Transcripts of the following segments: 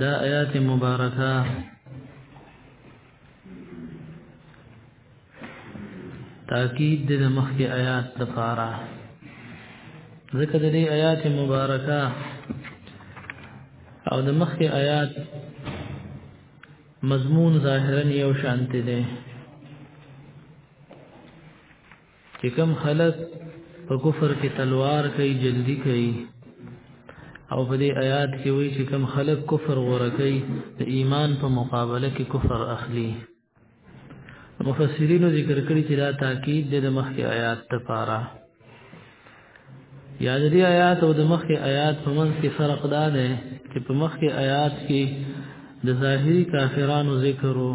دا آیات مبارکه تاکید د مخکې آیات لپاره ځکه د دې آیات مبارکه او د مخکې آیات مضمون ظاهرا یو شانته دی چې کوم خلک په کفر کې تلوار کوي جلدی کوي او په دې آیات کې وایي چې کوم خلک کفر غوړه کوي د ایمان په مقابله کې کفر اخلي مفسرینو ذکر کړی چې دا تاکید دی د مخکې آیات لپاره یا د دې آیات او د مخکې آیات په منځ کې فرق دا دی چې په مخکې آیات کې د ظاهري کافرانو ذکر وو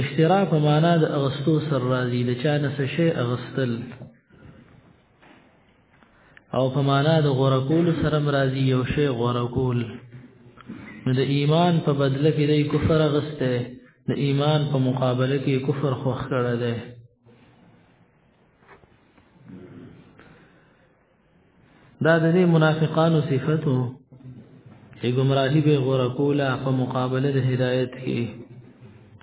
اشترا په معنا د اغستو سر راځي د چا نه څه شي اغستل او په معنا د غوړه کول سره راځي یو شی غوړه کول نو د ایمان په بدله کې د کفر اغسته د ایمان په مقابله کې کفر خوخ کړه ده دا د دې منافقانو صفاتو چې گمراهي به غوړه کوله په مقابله د هدایت کې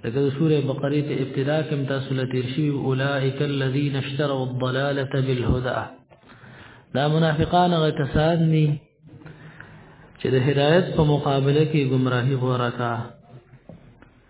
لکه د سوره بقره په ابتدا کې تاسو لته شی اولائک الذین اشتروا الضلاله بالهدى دا منافقان غ کسان دي چې د هدایت په مقابله کې گمراهي غوړه کوي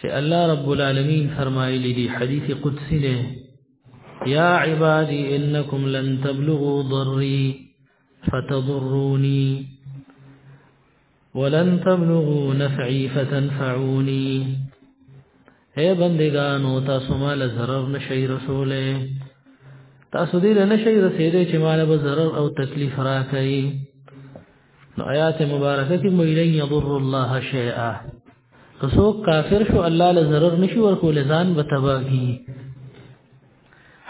چې الله رب العالمین فرمایلی دی حدیث قدسی دی یا عبادی انکم لن تبلغوا ضری فتضرونی ولن تبلغوا نفعی فتنفعونی اے بندگانو تاسو مال ضرر نشي رسوله تاسو دې نه شي رسیدې چې مال به ضرر او تکلیف راکړي نو آیات مبارکه کې مې لن يضر الله شيئا که څوک کافر شو الله له ضرر نشي ورکول ځان به تبا کی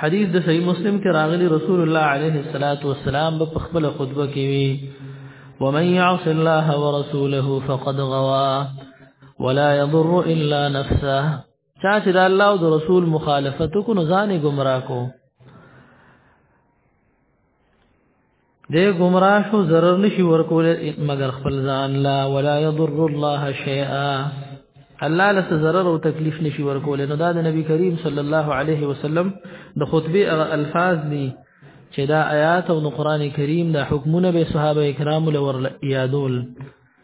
حدیث د صحیح مسلم کې راغلی رسول الله علیه الصلاۃ والسلام په خپل خطبه کې وی ومن يعص الله ورسوله فقد غوا ولا يضر الا نفسه چا چې د الله او د رسول مخالفت کو نو ځان گمراه کو د گمراه شو zarar نشي ورکول مگر خپل ځان لا ولا يضر الله شيئا الله له zarar او تکلیف نشي ورکول نو دا د نبی کریم صلی الله علیه وسلم د خطبه الفاظ دي چې دا آیات او قرآن کریم دا حکمونه به صحابه کرام لور یادول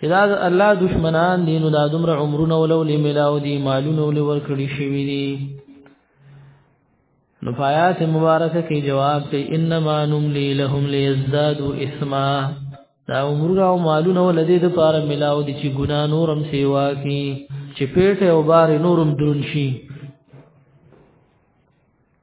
چې دا الله دشمنان دي نو دا دومره عمرونه ولو لملاو دي مالونه ولو ورکړي شوی دي نو فایات مبارکه کې جواب ته انما نملی لهم ليزدادوا اسما دا عمرونه او مالونه ولدې د پاره ملاو دي چې ګنا نورم سیوا کی چې پیټه او بار نورم درن شي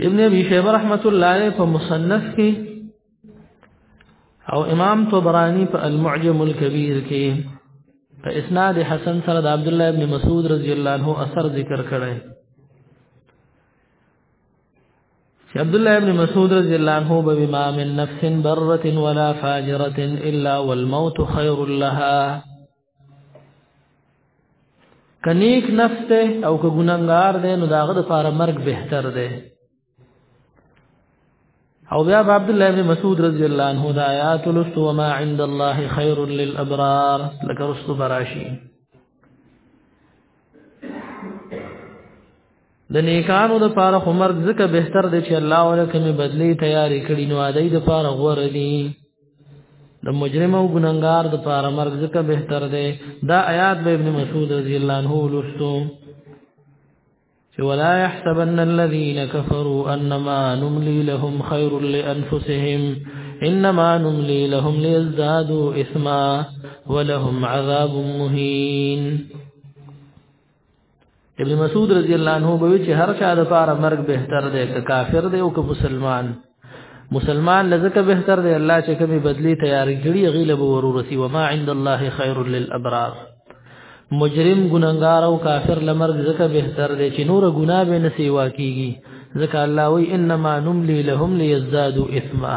ابن ابي شيبه رحمت الله عليه په مصنف کې او امام طبراني په المعجم الكبير کې په اسناد حسن سره د عبد الله ابن مسعود رضی الله عنه اثر ذکر کړی چې عبد الله ابن مسعود رضی الله عنه به ما من نفس بره ولا فاجره الا والموت خير لها کنیک نفس ته او که ګناګار دی نو داغه د پاره مرګ بهتر دی او بیا عبد الله بن مسعود رضی الله عنه د آیات لست وما عند الله خير للابرار لکه رسو براشی د نیکانو د پاره خو مرګ ځکه بهتر دی چې الله ولا کومې بدلی تیاری کړي نو ادي د پاره غوړه دي د مجرم او ګناګار د پاره مرګ ځکه بهتر دی دا آیات به ابن مسعود رضی الله عنه لوستو چې ولا يحسبن الذين كفروا انما نملي لهم خير لانفسهم انما نملي لهم ليزدادوا اثما ولهم عذاب مهين ابن مسعود رضی الله عنه به چې هر چا د پاره مرګ بهتر دی که کافر دی او که مسلمان مسلمان لزکه بهتر دی الله چې کومي بدلی تیار کړي غیله به ورورسي و ما عند الله خير للابرار مجرم ګناګار او کافر لمر زکه بهتر دی چې نور ګنا به نه سیوا کیږي زکه الله وی انما نملي لهم ليزدادوا اثما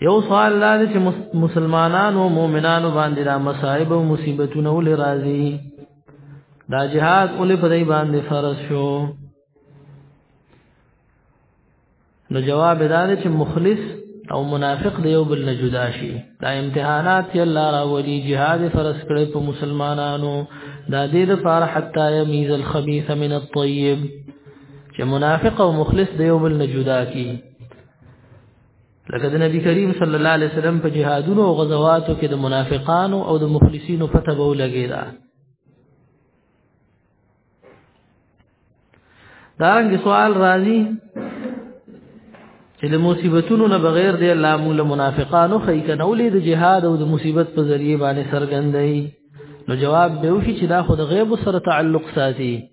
یو سوال دا دی چې مسلمانانو او مؤمنانو باندې دا مصائب او مصیبتونه ولې راځي دا جهاد ولې په دای باندې فرض شو نو جواب دا دی چې مخلص او منافق دی یو بل نه جدا شي دا امتحانات یې الله راولي جهاد فرض کړي په مسلمانانو دا دې لپاره حتا یمیز الخبيث من الطيب چې منافق او مخلص د یو بل نه جدا کی لکه د نبی کریم صلی الله علیه وسلم په جهادونو او غزواتو کې د منافقانو او د مخلصینو پته به ولګیدا دا رنګ سوال راځي چې د مصیبتونو نه بغیر دی الله موږ له منافقانو خې کنه ولې د جهاد او د مصیبت په ذریعه باندې سرګندای نو جواب به وشي چې دا خو د غیب سره تعلق ساتي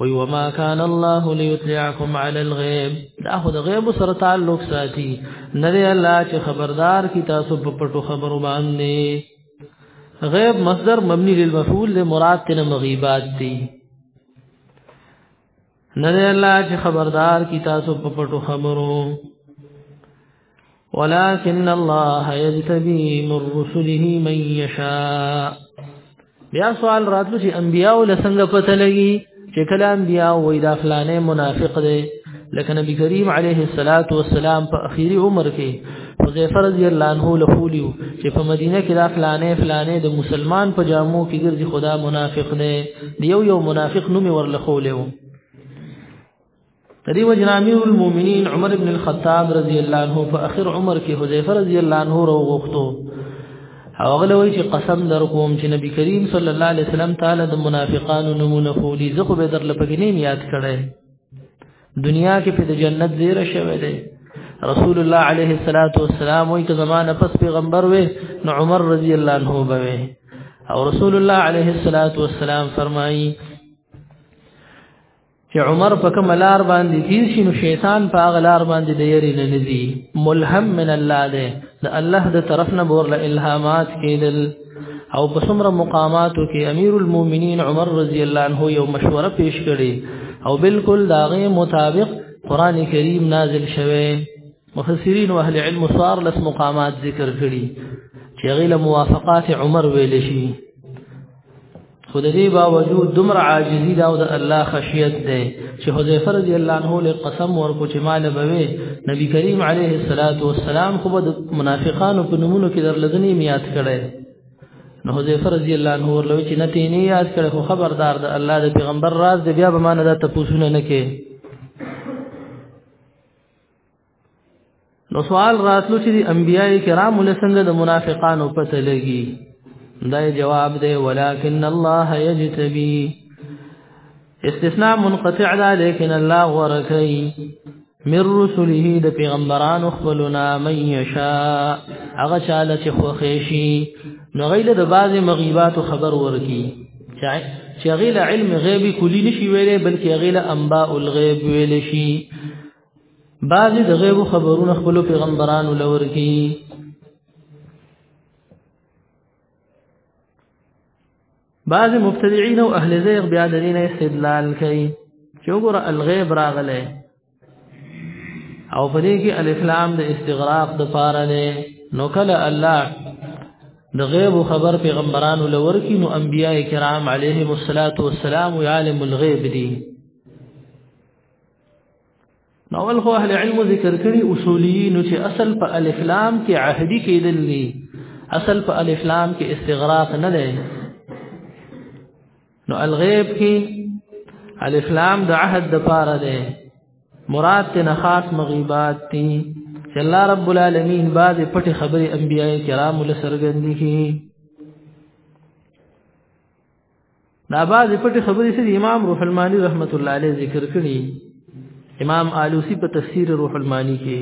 وی وما كان الله ليطلعكم على الغيب دا خو د غیب سره تعلق ساتي نه دی الله چې خبردار کی تاسو په پټو خبرو باندې غیب مصدر مبني للمفعول له مراد تن مغیبات دي نه دی الله چې خبردار کی تاسو په پټو خبرو ولكن الله يجتبي من رسله من يشاء بیا سوال راتلو چې انبیاء له څنګه پته لګي چې کله انبیاء وې دا فلانه منافق دی لکه نبی کریم علیه الصلاۃ والسلام په اخیری عمر کې حذیفه رضی الله عنه له خولیو چې په مدینه کې دا فلانه فلانه د مسلمان په جامو کې ګرځي خدا منافق نه دی یو یو منافق نوم ورلخولیو دې وجه امیر المؤمنین عمر ابن الخطاب رضی الله عنه په اخر عمر کې حذیفه رضی الله عنه وروغتو هغه لوي چې قسم در کوم چې نبی کریم صلی الله علیه وسلم تعالی د منافقانو نمونه فولي زه خو به در لپاره نیم یاد کړی دنیا کې په جنت زیره شوه دی رسول الله علیه الصلاۃ والسلام وایي که زمانه پس پیغمبر وې نو عمر رضی الله عنه به او رسول الله علیه الصلاۃ والسلام فرمایي چې عمر په کوم لار باندې تیر شي نو شیطان په هغه لار باندې د یری نه نزي ملهم من الله ده د الله د طرف نه بورله الهامات کېدل او په څومره مقاماتو کې امیر المؤمنین عمر رضی الله عنه یو مشوره پیش کړي او بالکل داغه مطابق قران کریم نازل شوه مفسرین او اهل علم صار لس مقامات ذکر کړي چې غیله موافقات عمر ویل شي خو د دې باوجود دومره عاجزي دا او د الله خشیت ده چې حذیفه رضی الله عنه له قسم ورکو چې مال بوي نبی کریم علیه الصلاۃ والسلام خو د منافقانو په نمونه کې درلدنی میات کړي نو حذیفه رضی الله عنه ورلوي چې نته نه یاد کړي خو خبردار ده الله د پیغمبر راز دی بیا به مانه دا تاسو نه کې نو سوال راتلو چې انبيای کرام له څنګه د منافقانو پته لګي دا جواب دی ولکن الله یجتبی استثناء منقطع ده لیکن الله ورکی من رسله د پیغمبرانو خپلنا من یشاء هغه چاله چې خوښي شي نو غیله د بعض مغیبات خبر ورکی چې غیله علم غیبی کلی نشي ویلې بلکې غیله انباء الغیب ویل شي بعضی د غیب خبرونه خپل پیغمبرانو لور کی بعضی مبتدعين او اهل زیغ بیا د دین استدلال کوي چې وګوره الغیب راغله او په دې کې الف لام د استغراق د پاره نه نو کله الله د غیب خبر پیغمبرانو لور کی نو انبیای کرام علیهم الصلاۃ والسلام عالم الغیب دي نو ول خو اهل علم ذکر کړي اصوليين چې اصل په الف لام کې عهدي کېدل دي اصل په الف لام کې استغراق نه دی نو الغیب کې الف لام د عهد د پاره دی مراد تن خاص مغیبات دي چې الله رب العالمین بعد پټ خبري انبيای کرام له سرګندې کې دا باز پټي خبرې سي امام روح المانی رحمت الله علیه ذکر کړي امام آلوسی په تفسیر روح المانی کې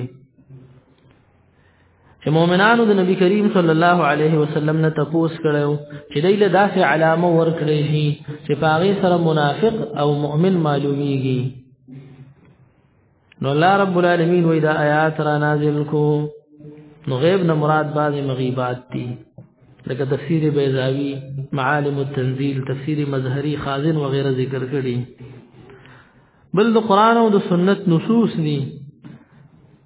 چې مؤمنانو د نبی کریم صلی الله علیه وسلم نه تپوس کړو چې دایله داسې علامه ورکړي شي چې پاغي سره منافق او مؤمن معلومیږي نو الله رب العالمین وې دا آیات را نازل کو نو غیب نه مراد بعض مغیبات دي لکه تفسیر بیزاوی معالم التنزیل تفسیر مظهری خازن وغیرہ ذکر کړي بل د قران او د سنت نصوص دي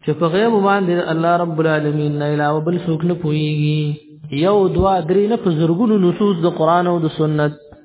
چې په غیب باندې الله رب العالمین نه علاوه بل څوک نه پويږي یو دوا درې نه په زرګونو نصوص د قران او د سنت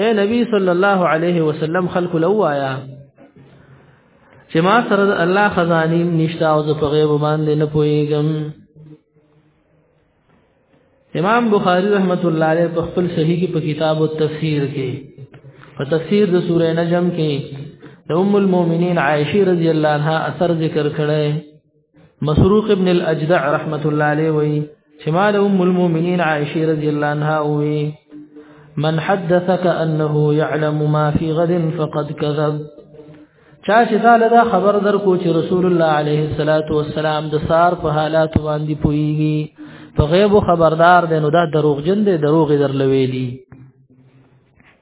اے نبی صلی الله علیه وسلم خلق لو آیا چې ما سره الله خزانی نشتا او زه په غیب باندې نه پويګم امام بخاری رحمت الله علیه په خپل صحیح کې په کتاب التفسیر کې په تفسیر د سورې نجم کې د ام المؤمنین عائشه رضی الله عنها اثر ذکر کړی مسروق ابن الاجدع رحمت الله علیه وی چې ما له ام المؤمنین عائشه رضی الله عنها وی من حدثك انه يعلم ما في غد فقد كذب چا چې تعالی دا خبر درکو چې رسول الله علیه الصلاۃ والسلام د سار په حالات باندې پويږي په غیب خبردار دی نو دا دروغجن دی دروغ درلوي دي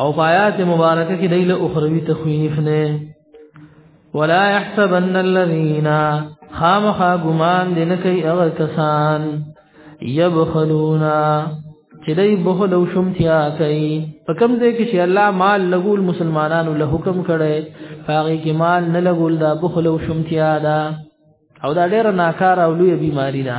او پایات مبارکه کې دایله اخروی تخویف نه ولا يحسبن الذين خامخا ګمان دي نه کوي هغه کسان يبخلونا چې دای بخل او شمتیا کوي په کوم ځای کې چې الله مال لګول مسلمانانو له حکم کړي هغه کې مال نه لګول دا بخل او شمتیا ده او دا ډېر ناکاره او لوی بیماری ده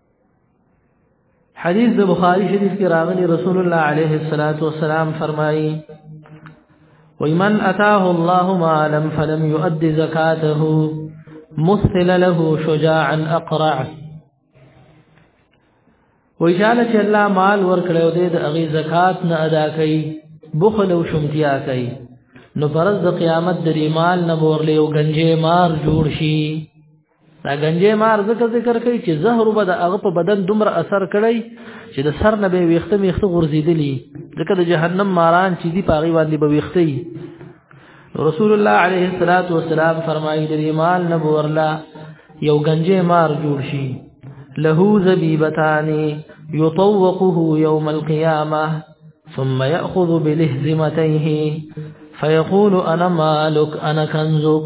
حدیث د بخاری شریف کې راغلی رسول الله علیه الصلاۃ والسلام فرمایي ومن اتاه الله مالا فلم يؤد زكاته مثل له شجاعا اقرع ویشاله چې الله مال ورکړو دې د اغي زکات نه ادا کړي بخل او شمتیا کړي نو پرز د قیامت د ریمال نه مورلې او گنجې مار جوړ شي دا گنجې مار ذکر ذکر کوي چې زهر به د هغه په بدن دومره اثر کړی چې د سر نه به ویخته میخته غورځېدلی ځکه د جهنم ماران چې دی پاغي باندې به ویخته رسول الله عليه الصلاه والسلام فرمایي د مال نه ورلا یو گنجې مار جوړ شي له زبیبتان یطوقه یوم القیامه ثم ياخذ بلهزمتيه فيقول انا مالك انا كنزك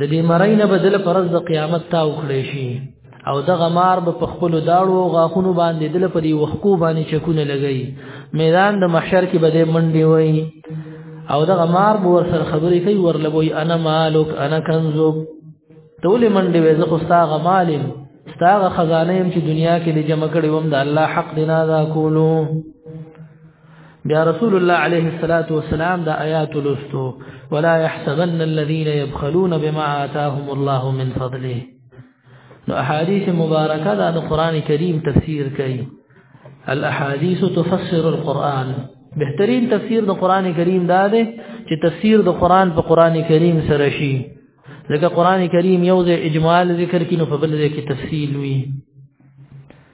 د دې مرای نه بدل پرز د قیامت تا وکړې شي او د غمار په خپل داړو غاخونو باندې دل په دې وحکو باندې چکونه لګي میدان د محشر کې بده منډي وای او د غمار به ور سره خبرې کوي ورلبوي انا مالک انا کنزوب تول منډي وې زه خو ستا غمالم ستا غ خزانه يم چې دنیا کې دې جمع کړې وم د الله حق دې نه ادا کولو بیا رسول الله علیه الصلاۃ والسلام دا آیات لستو ولا يحسبن الذين يبخلون بما آتاهم الله من فضله نو احادیث مبارکه دا د قران کریم تفسیر کوي الاحاديث تفسر القران بهترین تفسیر د قران کریم دا ده چې تفسیر د قران په قران کریم سره شي ځکه قران کریم یو ځای اجمال ذکر کینو په بل ځای کې تفصیل وي